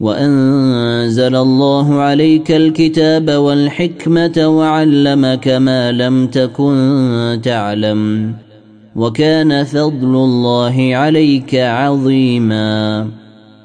وأنزل الله عليك الكتاب والحكمة وعلمك ما لم تكن تعلم وكان فضل الله عليك عظيما